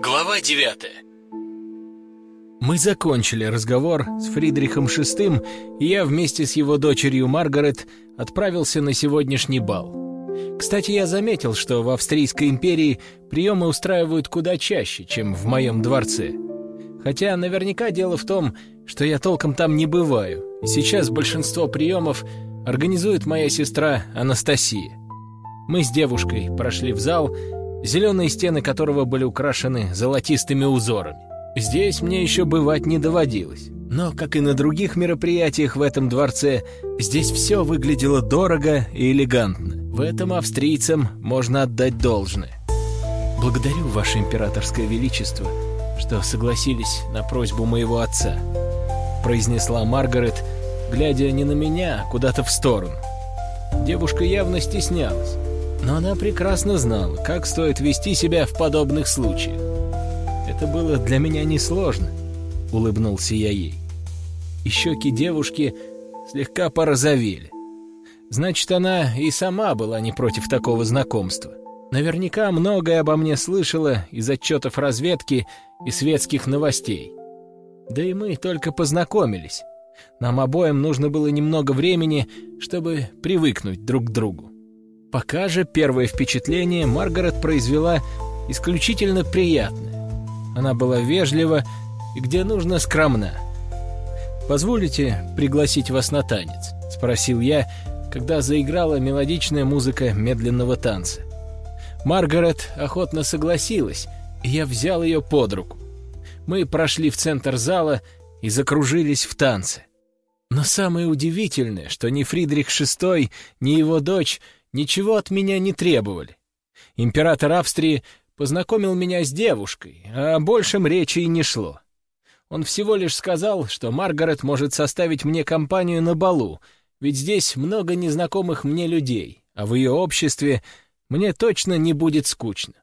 Глава девятая Мы закончили разговор с Фридрихом VI, и я вместе с его дочерью Маргарет отправился на сегодняшний бал. Кстати, я заметил, что в Австрийской империи приемы устраивают куда чаще, чем в моем дворце. Хотя наверняка дело в том, что я толком там не бываю, и сейчас большинство приемов организует моя сестра Анастасия. Мы с девушкой прошли в зал, зеленые стены которого были украшены золотистыми узорами. Здесь мне еще бывать не доводилось. Но, как и на других мероприятиях в этом дворце, здесь все выглядело дорого и элегантно. В этом австрийцам можно отдать должное. «Благодарю, Ваше Императорское Величество, что согласились на просьбу моего отца», произнесла Маргарет, глядя не на меня, а куда-то в сторону. Девушка явно стеснялась но она прекрасно знала, как стоит вести себя в подобных случаях. «Это было для меня несложно», — улыбнулся я ей. И щеки девушки слегка порозовели. Значит, она и сама была не против такого знакомства. Наверняка многое обо мне слышала из отчетов разведки и светских новостей. Да и мы только познакомились. Нам обоим нужно было немного времени, чтобы привыкнуть друг к другу. Пока же первое впечатление Маргарет произвела исключительно приятное. Она была вежлива и, где нужно, скромна. «Позволите пригласить вас на танец?» — спросил я, когда заиграла мелодичная музыка медленного танца. Маргарет охотно согласилась, и я взял ее под руку. Мы прошли в центр зала и закружились в танце. Но самое удивительное, что ни Фридрих VI, ни его дочь — ничего от меня не требовали. Император Австрии познакомил меня с девушкой, а о большем речи и не шло. Он всего лишь сказал, что Маргарет может составить мне компанию на балу, ведь здесь много незнакомых мне людей, а в ее обществе мне точно не будет скучно.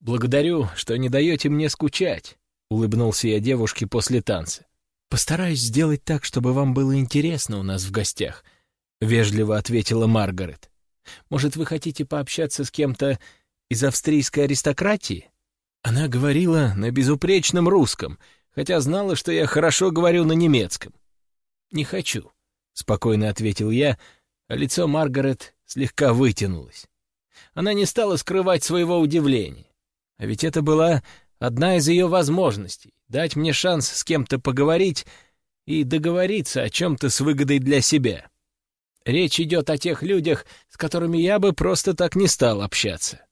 «Благодарю, что не даете мне скучать», — улыбнулся я девушке после танца. «Постараюсь сделать так, чтобы вам было интересно у нас в гостях», — вежливо ответила Маргарет. Может, вы хотите пообщаться с кем-то из австрийской аристократии?» Она говорила на безупречном русском, хотя знала, что я хорошо говорю на немецком. «Не хочу», — спокойно ответил я, а лицо Маргарет слегка вытянулось. Она не стала скрывать своего удивления. А ведь это была одна из ее возможностей — дать мне шанс с кем-то поговорить и договориться о чем-то с выгодой для себя. Речь идет о тех людях, с которыми я бы просто так не стал общаться.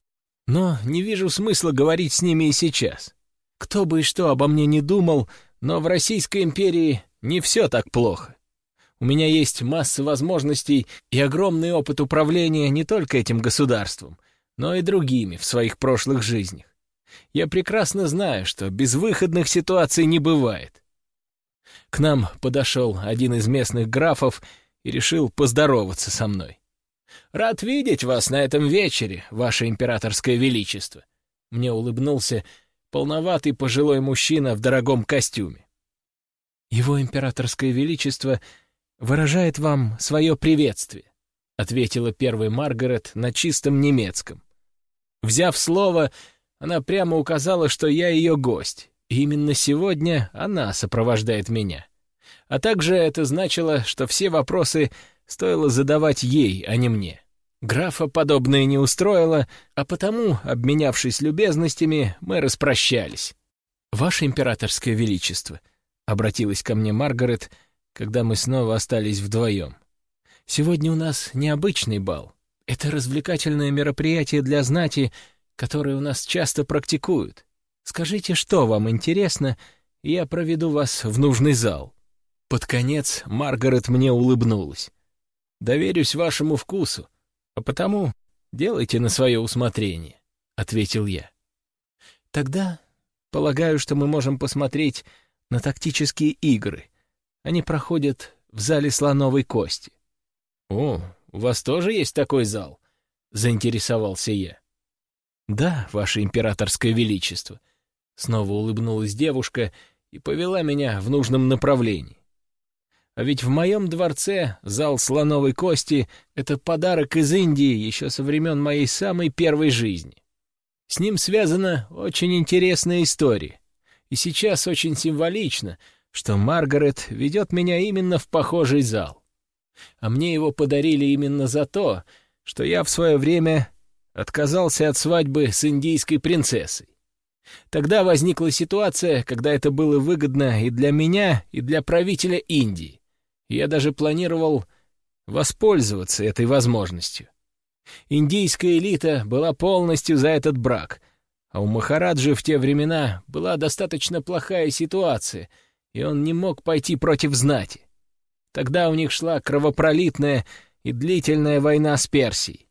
Но не вижу смысла говорить с ними и сейчас. Кто бы и что обо мне не думал, но в Российской империи не все так плохо. У меня есть масса возможностей и огромный опыт управления не только этим государством, но и другими в своих прошлых жизнях. Я прекрасно знаю, что безвыходных ситуаций не бывает. К нам подошел один из местных графов и решил поздороваться со мной. «Рад видеть вас на этом вечере, ваше императорское величество!» Мне улыбнулся полноватый пожилой мужчина в дорогом костюме. «Его императорское величество выражает вам свое приветствие», ответила первый Маргарет на чистом немецком. Взяв слово, она прямо указала, что я ее гость, и именно сегодня она сопровождает меня. А также это значило, что все вопросы стоило задавать ей, а не мне. Графа подобное не устроило, а потому, обменявшись любезностями, мы распрощались. «Ваше императорское величество», — обратилась ко мне Маргарет, когда мы снова остались вдвоем. «Сегодня у нас необычный бал. Это развлекательное мероприятие для знати, которое у нас часто практикуют. Скажите, что вам интересно, и я проведу вас в нужный зал». Под конец Маргарет мне улыбнулась. «Доверюсь вашему вкусу, а потому делайте на свое усмотрение», — ответил я. «Тогда полагаю, что мы можем посмотреть на тактические игры. Они проходят в зале слоновой кости». «О, у вас тоже есть такой зал?» — заинтересовался я. «Да, ваше императорское величество», — снова улыбнулась девушка и повела меня в нужном направлении. А ведь в моем дворце зал слоновой кости — это подарок из Индии еще со времен моей самой первой жизни. С ним связана очень интересная история. И сейчас очень символично, что Маргарет ведет меня именно в похожий зал. А мне его подарили именно за то, что я в свое время отказался от свадьбы с индийской принцессой. Тогда возникла ситуация, когда это было выгодно и для меня, и для правителя Индии. Я даже планировал воспользоваться этой возможностью. Индийская элита была полностью за этот брак, а у Махараджи в те времена была достаточно плохая ситуация, и он не мог пойти против знати. Тогда у них шла кровопролитная и длительная война с Персией.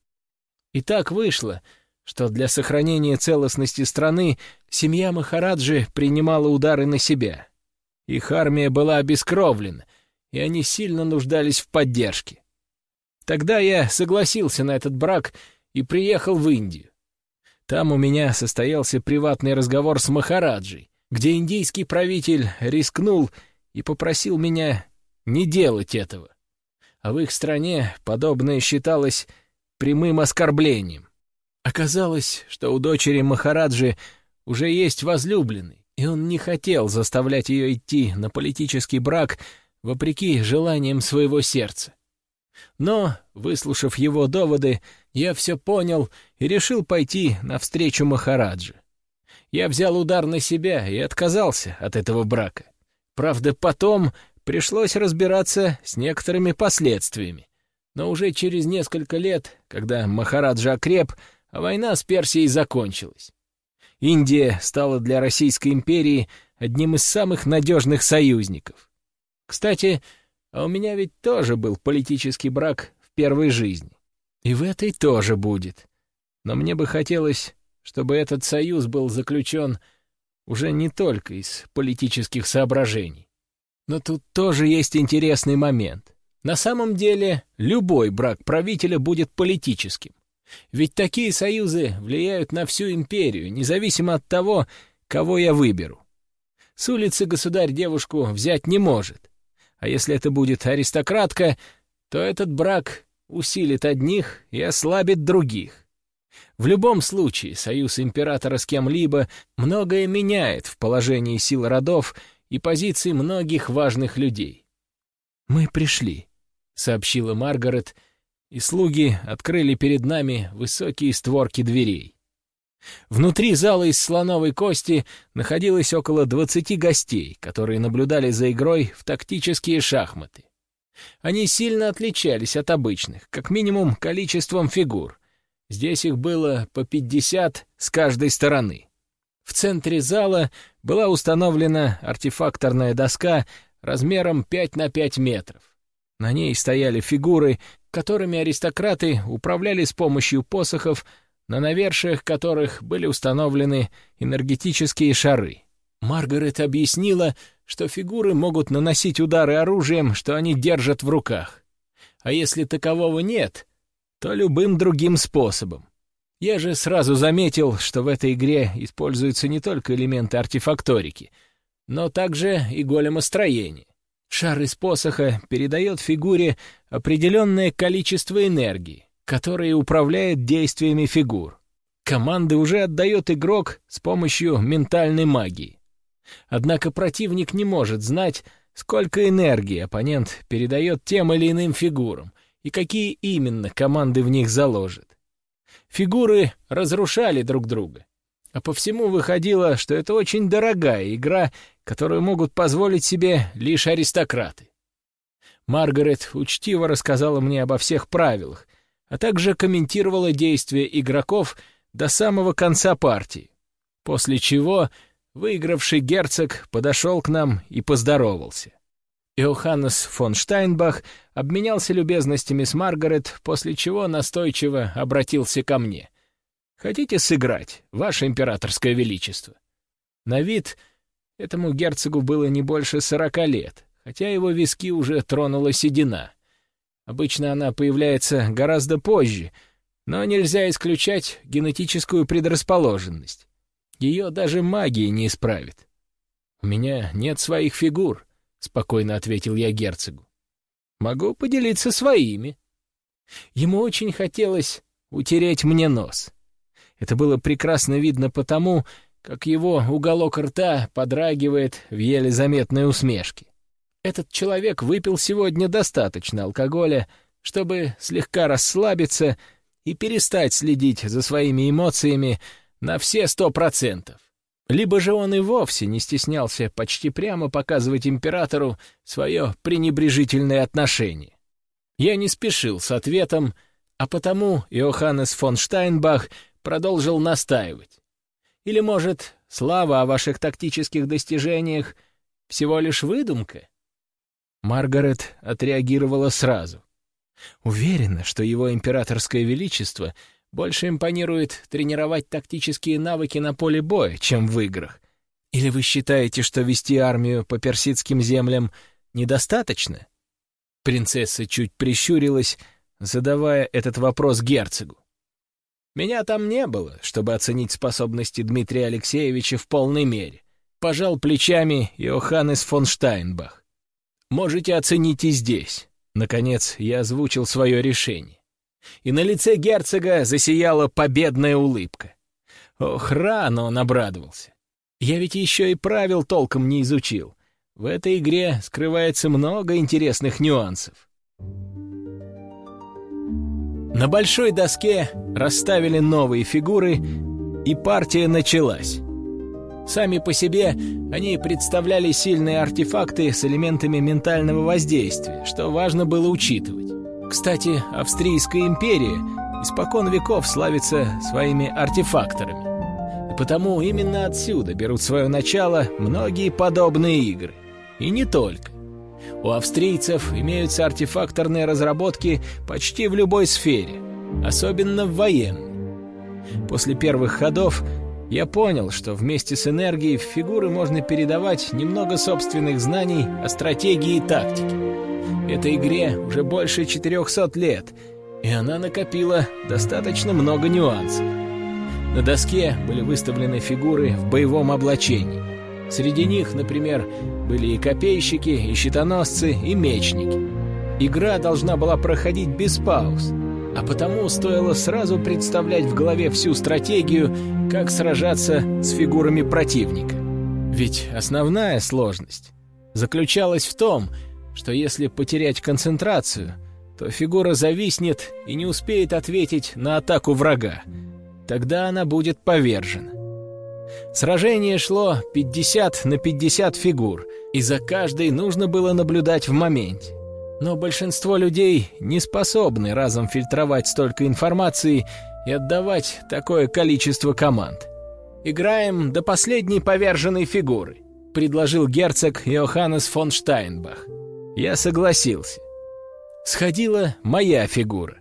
И так вышло, что для сохранения целостности страны семья Махараджи принимала удары на себя. Их армия была обескровлена, и они сильно нуждались в поддержке. Тогда я согласился на этот брак и приехал в Индию. Там у меня состоялся приватный разговор с Махараджей, где индийский правитель рискнул и попросил меня не делать этого. А в их стране подобное считалось прямым оскорблением. Оказалось, что у дочери Махараджи уже есть возлюбленный, и он не хотел заставлять ее идти на политический брак вопреки желаниям своего сердца. Но, выслушав его доводы, я все понял и решил пойти навстречу Махараджи. Я взял удар на себя и отказался от этого брака. Правда, потом пришлось разбираться с некоторыми последствиями. Но уже через несколько лет, когда Махараджа окреп, а война с Персией закончилась. Индия стала для Российской империи одним из самых надежных союзников. Кстати, а у меня ведь тоже был политический брак в первой жизни. И в этой тоже будет. Но мне бы хотелось, чтобы этот союз был заключен уже не только из политических соображений. Но тут тоже есть интересный момент. На самом деле, любой брак правителя будет политическим. Ведь такие союзы влияют на всю империю, независимо от того, кого я выберу. С улицы государь девушку взять не может. А если это будет аристократка, то этот брак усилит одних и ослабит других. В любом случае, союз императора с кем-либо многое меняет в положении сил родов и позиций многих важных людей. «Мы пришли», — сообщила Маргарет, и слуги открыли перед нами высокие створки дверей. Внутри зала из слоновой кости находилось около двадцати гостей, которые наблюдали за игрой в тактические шахматы. Они сильно отличались от обычных, как минимум количеством фигур. Здесь их было по пятьдесят с каждой стороны. В центре зала была установлена артефакторная доска размером 5 на 5 метров. На ней стояли фигуры, которыми аристократы управляли с помощью посохов, на навершиях которых были установлены энергетические шары. Маргарет объяснила, что фигуры могут наносить удары оружием, что они держат в руках. А если такового нет, то любым другим способом. Я же сразу заметил, что в этой игре используются не только элементы артефакторики, но также и големостроение. Шар из посоха передает фигуре определенное количество энергии, которое управляет действиями фигур. Команды уже отдает игрок с помощью ментальной магии. Однако противник не может знать, сколько энергии оппонент передает тем или иным фигурам и какие именно команды в них заложит. Фигуры разрушали друг друга, а по всему выходило, что это очень дорогая игра, которую могут позволить себе лишь аристократы. Маргарет учтиво рассказала мне обо всех правилах, а также комментировала действия игроков до самого конца партии, после чего выигравший герцог подошел к нам и поздоровался. Иоханнес фон Штайнбах обменялся любезностями с Маргарет, после чего настойчиво обратился ко мне. «Хотите сыграть, ваше императорское величество?» На вид этому герцогу было не больше сорока лет, хотя его виски уже тронула седина. Обычно она появляется гораздо позже, но нельзя исключать генетическую предрасположенность. Ее даже магия не исправит. «У меня нет своих фигур», — спокойно ответил я герцогу. «Могу поделиться своими». Ему очень хотелось утереть мне нос. Это было прекрасно видно потому, как его уголок рта подрагивает в еле заметной усмешке. Этот человек выпил сегодня достаточно алкоголя, чтобы слегка расслабиться и перестать следить за своими эмоциями на все сто процентов. Либо же он и вовсе не стеснялся почти прямо показывать императору свое пренебрежительное отношение. Я не спешил с ответом, а потому Иоханнес фон Штайнбах продолжил настаивать. Или, может, слава о ваших тактических достижениях всего лишь выдумка? Маргарет отреагировала сразу. Уверена, что его императорское величество больше импонирует тренировать тактические навыки на поле боя, чем в играх. Или вы считаете, что вести армию по персидским землям недостаточно? Принцесса чуть прищурилась, задавая этот вопрос герцогу. Меня там не было, чтобы оценить способности Дмитрия Алексеевича в полной мере. Пожал плечами Иоханнес фон Штайнбах. Можете оценить и здесь. Наконец, я озвучил свое решение. И на лице герцога засияла победная улыбка. Ох, рано он обрадовался. Я ведь еще и правил толком не изучил. В этой игре скрывается много интересных нюансов. На большой доске расставили новые фигуры, и партия началась. Сами по себе они представляли сильные артефакты с элементами ментального воздействия, что важно было учитывать. Кстати, Австрийская империя испокон веков славится своими артефакторами. И потому именно отсюда берут свое начало многие подобные игры. И не только. У австрийцев имеются артефакторные разработки почти в любой сфере, особенно в военной. После первых ходов я понял, что вместе с энергией в фигуры можно передавать немного собственных знаний о стратегии и тактике. Этой игре уже больше 400 лет, и она накопила достаточно много нюансов. На доске были выставлены фигуры в боевом облачении. Среди них, например, были и копейщики, и щитоносцы, и мечники. Игра должна была проходить без пауз — а потому стоило сразу представлять в голове всю стратегию, как сражаться с фигурами противника. Ведь основная сложность заключалась в том, что если потерять концентрацию, то фигура зависнет и не успеет ответить на атаку врага. Тогда она будет повержена. Сражение шло 50 на 50 фигур, и за каждой нужно было наблюдать в моменте. Но большинство людей не способны разом фильтровать столько информации и отдавать такое количество команд. «Играем до последней поверженной фигуры», — предложил герцог Йоханнес фон Штайнбах. Я согласился. Сходила моя фигура.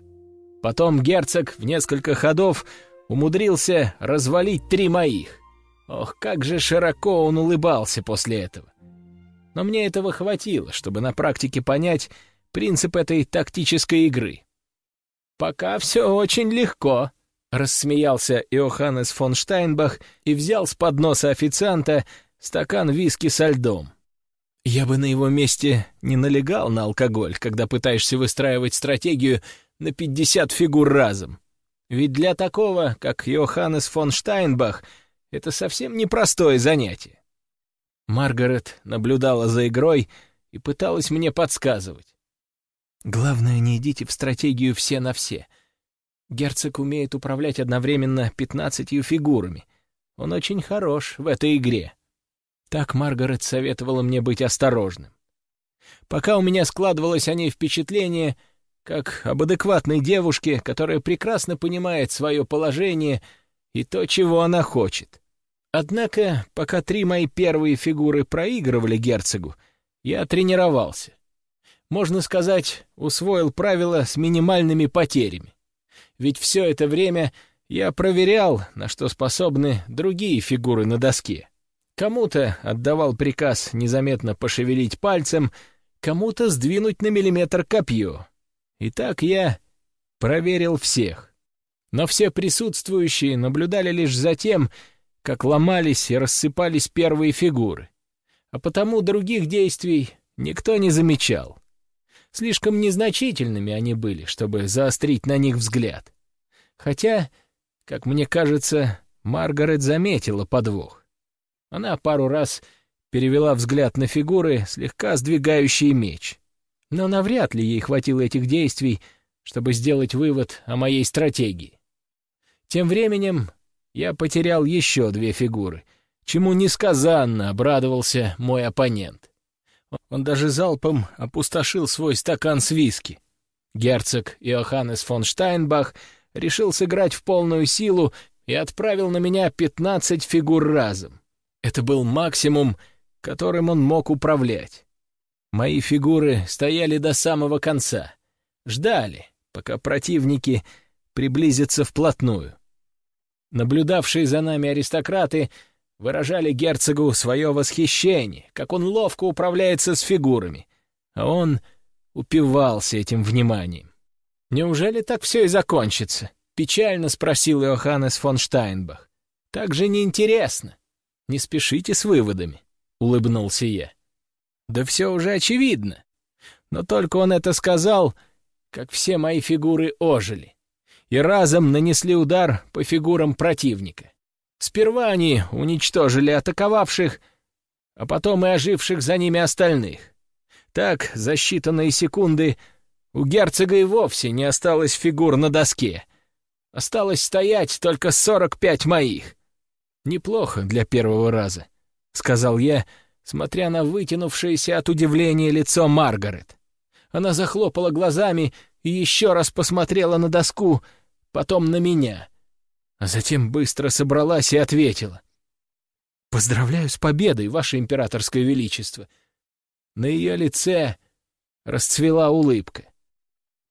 Потом герцог в несколько ходов умудрился развалить три моих. Ох, как же широко он улыбался после этого. Но мне этого хватило, чтобы на практике понять, принцип этой тактической игры. «Пока все очень легко», — рассмеялся Иоханнес фон Штайнбах и взял с подноса официанта стакан виски со льдом. Я бы на его месте не налегал на алкоголь, когда пытаешься выстраивать стратегию на 50 фигур разом. Ведь для такого, как Йоханнес фон Штайнбах, это совсем непростое занятие. Маргарет наблюдала за игрой и пыталась мне подсказывать. Главное, не идите в стратегию все на все. Герцог умеет управлять одновременно пятнадцатью фигурами. Он очень хорош в этой игре. Так Маргарет советовала мне быть осторожным. Пока у меня складывалось о ней впечатление, как об адекватной девушке, которая прекрасно понимает свое положение и то, чего она хочет. Однако, пока три мои первые фигуры проигрывали герцогу, я тренировался можно сказать, усвоил правила с минимальными потерями. Ведь все это время я проверял, на что способны другие фигуры на доске. Кому-то отдавал приказ незаметно пошевелить пальцем, кому-то сдвинуть на миллиметр копье. И так я проверил всех. Но все присутствующие наблюдали лишь за тем, как ломались и рассыпались первые фигуры. А потому других действий никто не замечал. Слишком незначительными они были, чтобы заострить на них взгляд. Хотя, как мне кажется, Маргарет заметила подвох. Она пару раз перевела взгляд на фигуры, слегка сдвигающие меч. Но навряд ли ей хватило этих действий, чтобы сделать вывод о моей стратегии. Тем временем я потерял еще две фигуры, чему несказанно обрадовался мой оппонент. Он даже залпом опустошил свой стакан с виски. Герцог Иоханнес фон Штайнбах решил сыграть в полную силу и отправил на меня пятнадцать фигур разом. Это был максимум, которым он мог управлять. Мои фигуры стояли до самого конца, ждали, пока противники приблизятся вплотную. Наблюдавшие за нами аристократы выражали герцогу свое восхищение, как он ловко управляется с фигурами, а он упивался этим вниманием. «Неужели так все и закончится?» — печально спросил Иоханнес фон Штайнбах. «Так же неинтересно. Не спешите с выводами», — улыбнулся я. «Да все уже очевидно. Но только он это сказал, как все мои фигуры ожили и разом нанесли удар по фигурам противника. Сперва они уничтожили атаковавших, а потом и оживших за ними остальных. Так, за считанные секунды у герцога и вовсе не осталось фигур на доске. Осталось стоять только сорок пять моих. Неплохо для первого раза, — сказал я, смотря на вытянувшееся от удивления лицо Маргарет. Она захлопала глазами и еще раз посмотрела на доску, потом на меня, а затем быстро собралась и ответила. «Поздравляю с победой, Ваше Императорское Величество!» На ее лице расцвела улыбка.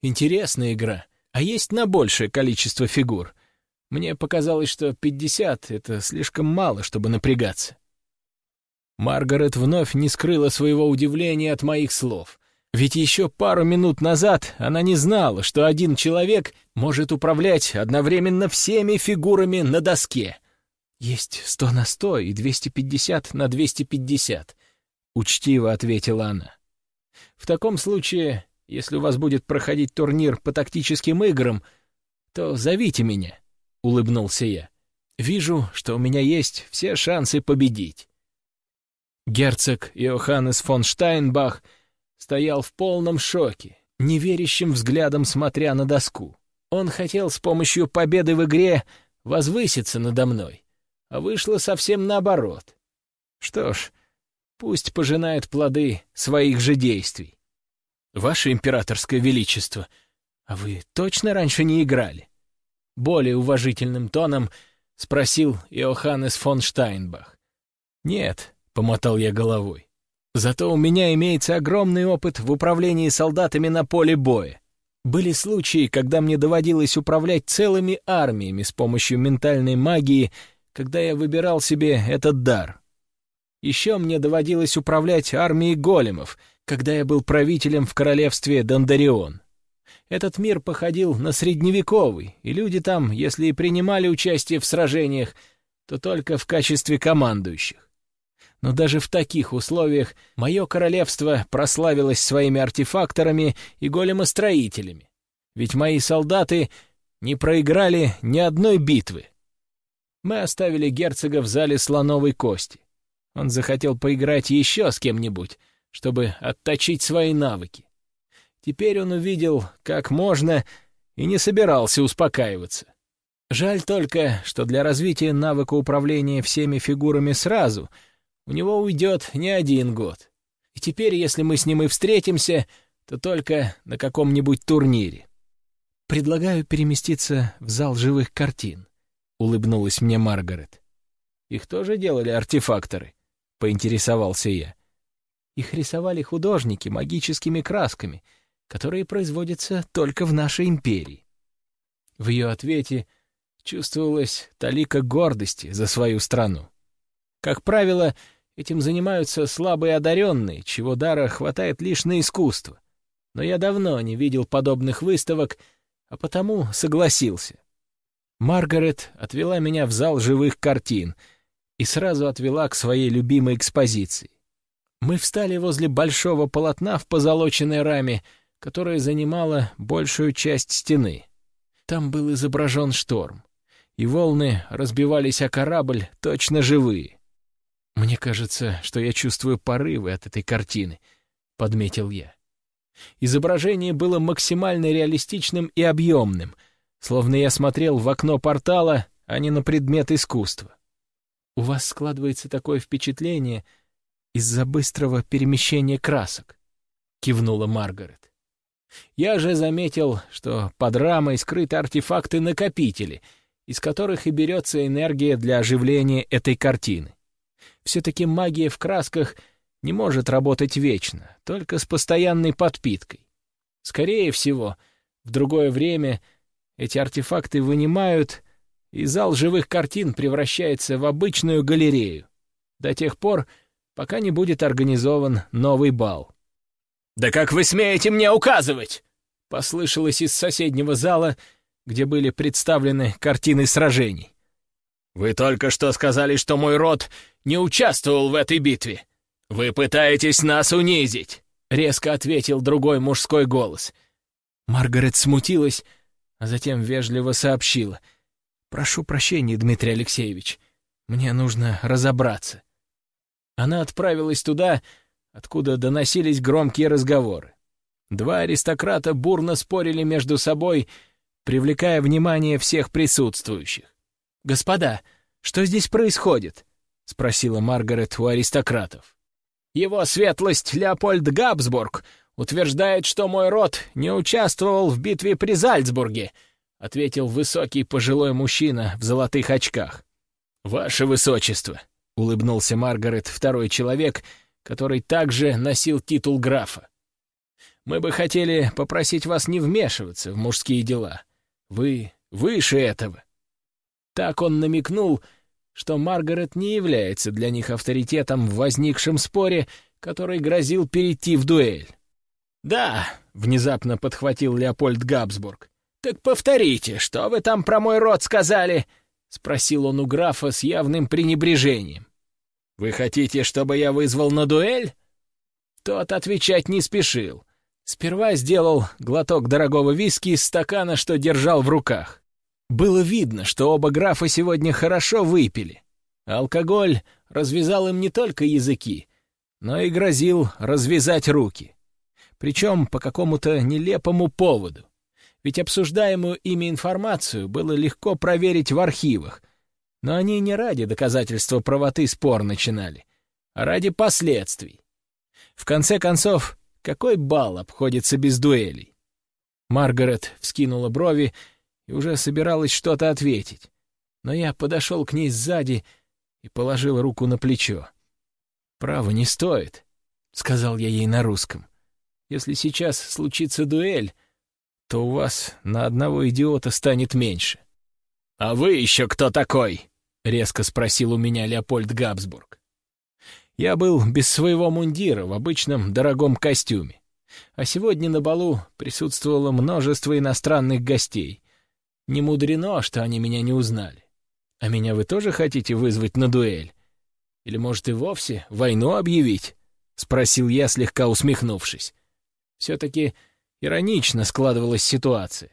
«Интересная игра, а есть на большее количество фигур. Мне показалось, что пятьдесят — это слишком мало, чтобы напрягаться». Маргарет вновь не скрыла своего удивления от моих слов — ведь еще пару минут назад она не знала, что один человек может управлять одновременно всеми фигурами на доске. «Есть сто на сто и двести пятьдесят на двести пятьдесят», — учтиво ответила она. «В таком случае, если у вас будет проходить турнир по тактическим играм, то зовите меня», — улыбнулся я. «Вижу, что у меня есть все шансы победить». Герцог Иоханнес фон Штайнбах — стоял в полном шоке, неверящим взглядом смотря на доску. Он хотел с помощью победы в игре возвыситься надо мной, а вышло совсем наоборот. Что ж, пусть пожинает плоды своих же действий. «Ваше императорское величество, а вы точно раньше не играли?» Более уважительным тоном спросил Иоханнес фон Штайнбах. «Нет», — помотал я головой. Зато у меня имеется огромный опыт в управлении солдатами на поле боя. Были случаи, когда мне доводилось управлять целыми армиями с помощью ментальной магии, когда я выбирал себе этот дар. Еще мне доводилось управлять армией големов, когда я был правителем в королевстве Дондарион. Этот мир походил на средневековый, и люди там, если и принимали участие в сражениях, то только в качестве командующих но даже в таких условиях мое королевство прославилось своими артефакторами и големостроителями. Ведь мои солдаты не проиграли ни одной битвы. Мы оставили герцога в зале слоновой кости. Он захотел поиграть еще с кем-нибудь, чтобы отточить свои навыки. Теперь он увидел, как можно, и не собирался успокаиваться. Жаль только, что для развития навыка управления всеми фигурами сразу — у него уйдет не один год. И теперь, если мы с ним и встретимся, то только на каком-нибудь турнире. «Предлагаю переместиться в зал живых картин», — улыбнулась мне Маргарет. «Их тоже делали артефакторы?» — поинтересовался я. «Их рисовали художники магическими красками, которые производятся только в нашей империи». В ее ответе чувствовалась талика гордости за свою страну. Как правило, Этим занимаются слабые одаренные, чего дара хватает лишь на искусство. Но я давно не видел подобных выставок, а потому согласился. Маргарет отвела меня в зал живых картин и сразу отвела к своей любимой экспозиции. Мы встали возле большого полотна в позолоченной раме, которая занимала большую часть стены. Там был изображен шторм. и волны разбивались о корабль точно живые. «Мне кажется, что я чувствую порывы от этой картины», — подметил я. Изображение было максимально реалистичным и объемным, словно я смотрел в окно портала, а не на предмет искусства. У вас складывается такое впечатление из-за быстрого перемещения красок, — кивнула Маргарет. Я же заметил, что под рамой скрыты артефакты-накопители, из которых и берется энергия для оживления этой картины. Все-таки магия в красках не может работать вечно, только с постоянной подпиткой. Скорее всего, в другое время эти артефакты вынимают и зал живых картин превращается в обычную галерею, до тех пор, пока не будет организован новый бал. «Да как вы смеете мне указывать?» — послышалось из соседнего зала, где были представлены картины сражений. «Вы только что сказали, что мой род не участвовал в этой битве. Вы пытаетесь нас унизить!» — резко ответил другой мужской голос. Маргарет смутилась, а затем вежливо сообщила — «Прошу прощения, Дмитрий Алексеевич. Мне нужно разобраться». Она отправилась туда, откуда доносились громкие разговоры. Два аристократа бурно спорили между собой, привлекая внимание всех присутствующих. «Господа, что здесь происходит?» — спросила Маргарет у аристократов. «Его светлость Леопольд Габсбург утверждает, что мой род не участвовал в битве при Зальцбурге», — ответил высокий пожилой мужчина в золотых очках. «Ваше высочество», — улыбнулся Маргарет, второй человек, который также носил титул графа. «Мы бы хотели попросить вас не вмешиваться в мужские дела. Вы выше этого». Так он намекнул, что Маргарет не является для них авторитетом в возникшем споре, который грозил перейти в дуэль. «Да», — внезапно подхватил Леопольд Габсбург, «Так повторите, что вы там про мой род сказали?» — спросил он у графа с явным пренебрежением. «Вы хотите, чтобы я вызвал на дуэль?» Тот отвечать не спешил. Сперва сделал глоток дорогого виски из стакана, что держал в руках. Было видно, что оба графа сегодня хорошо выпили. Алкоголь развязал им не только языки, но и грозил развязать руки. Причем по какому-то нелепому поводу ведь обсуждаемую ими информацию было легко проверить в архивах, но они не ради доказательства правоты спор начинали, а ради последствий. В конце концов, какой бал обходится без дуэлей? Маргарет вскинула брови и уже собиралась что-то ответить, но я подошел к ней сзади и положил руку на плечо. «Право не стоит», — сказал я ей на русском. «Если сейчас случится дуэль, то у вас на одного идиота станет меньше. «А вы еще кто такой?» — резко спросил у меня Леопольд Габсбург. Я был без своего мундира в обычном дорогом костюме. А сегодня на балу присутствовало множество иностранных гостей. Не мудрено, что они меня не узнали. А меня вы тоже хотите вызвать на дуэль? Или, может, и вовсе войну объявить? — спросил я, слегка усмехнувшись. Все-таки Иронично складывалась ситуация.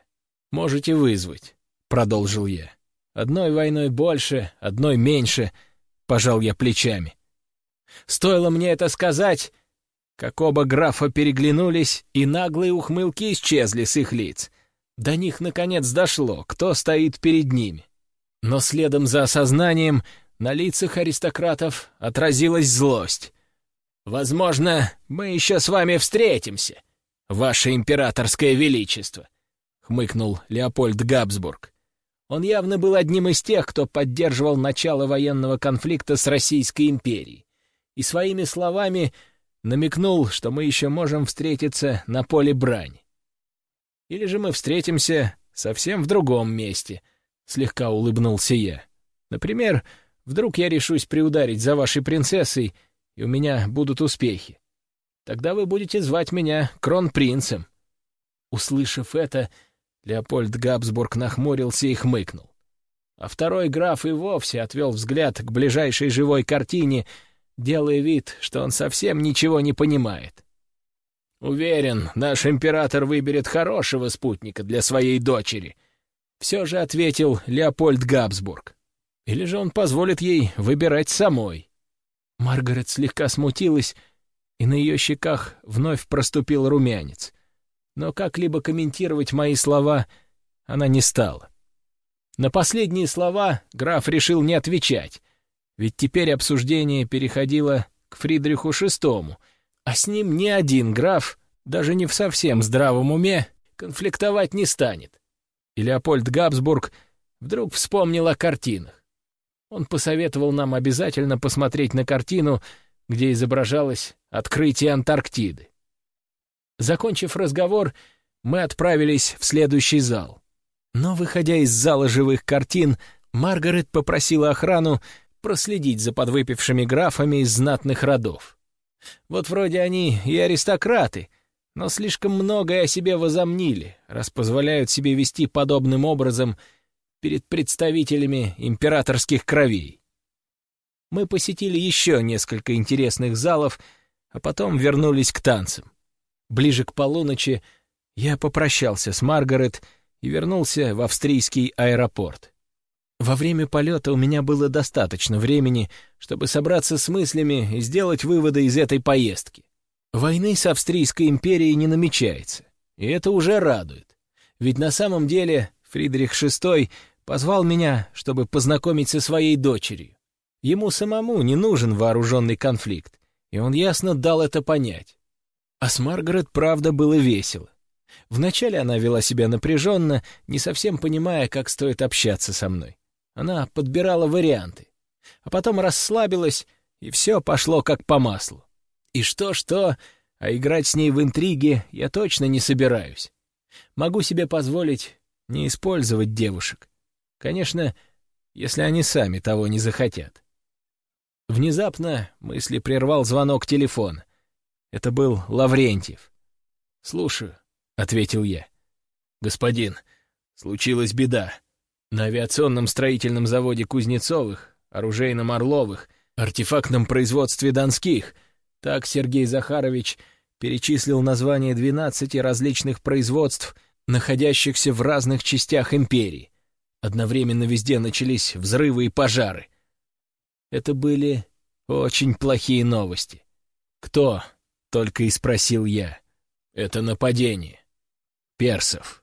«Можете вызвать», — продолжил я. «Одной войной больше, одной меньше», — пожал я плечами. Стоило мне это сказать, как оба графа переглянулись, и наглые ухмылки исчезли с их лиц. До них, наконец, дошло, кто стоит перед ними. Но следом за осознанием на лицах аристократов отразилась злость. «Возможно, мы еще с вами встретимся», «Ваше императорское величество!» — хмыкнул Леопольд Габсбург. Он явно был одним из тех, кто поддерживал начало военного конфликта с Российской империей, и своими словами намекнул, что мы еще можем встретиться на поле брани. Или же мы встретимся совсем в другом месте, — слегка улыбнулся я. Например, вдруг я решусь приударить за вашей принцессой, и у меня будут успехи. Тогда вы будете звать меня кронпринцем». Услышав это, Леопольд Габсбург нахмурился и хмыкнул. А второй граф и вовсе отвел взгляд к ближайшей живой картине, делая вид, что он совсем ничего не понимает. «Уверен, наш император выберет хорошего спутника для своей дочери», — все же ответил Леопольд Габсбург. Или же он позволит ей выбирать самой? Маргарет слегка смутилась, и на ее щеках вновь проступил румянец. Но как-либо комментировать мои слова она не стала. На последние слова граф решил не отвечать, ведь теперь обсуждение переходило к Фридриху VI, а с ним ни один граф, даже не в совсем здравом уме, конфликтовать не станет. И Леопольд Габсбург вдруг вспомнил о картинах. Он посоветовал нам обязательно посмотреть на картину, где изображалось открытие Антарктиды. Закончив разговор, мы отправились в следующий зал. Но, выходя из зала живых картин, Маргарет попросила охрану проследить за подвыпившими графами из знатных родов. Вот вроде они и аристократы, но слишком многое о себе возомнили, раз позволяют себе вести подобным образом перед представителями императорских кровей. Мы посетили еще несколько интересных залов, а потом вернулись к танцам. Ближе к полуночи я попрощался с Маргарет и вернулся в австрийский аэропорт. Во время полета у меня было достаточно времени, чтобы собраться с мыслями и сделать выводы из этой поездки. Войны с Австрийской империей не намечается, и это уже радует. Ведь на самом деле Фридрих VI позвал меня, чтобы познакомить со своей дочерью. Ему самому не нужен вооруженный конфликт, и он ясно дал это понять. А с Маргарет, правда, было весело. Вначале она вела себя напряженно, не совсем понимая, как стоит общаться со мной. Она подбирала варианты. А потом расслабилась, и все пошло как по маслу. И что-что, а играть с ней в интриги я точно не собираюсь. Могу себе позволить не использовать девушек. Конечно, если они сами того не захотят. Внезапно мысли прервал звонок телефона. Это был Лаврентьев. «Слушаю», — ответил я. «Господин, случилась беда. На авиационном строительном заводе Кузнецовых, оружейном Орловых, артефактном производстве Донских. Так Сергей Захарович перечислил название 12 различных производств, находящихся в разных частях империи. Одновременно везде начались взрывы и пожары. Это были очень плохие новости. «Кто?» — только и спросил я. «Это нападение. Персов».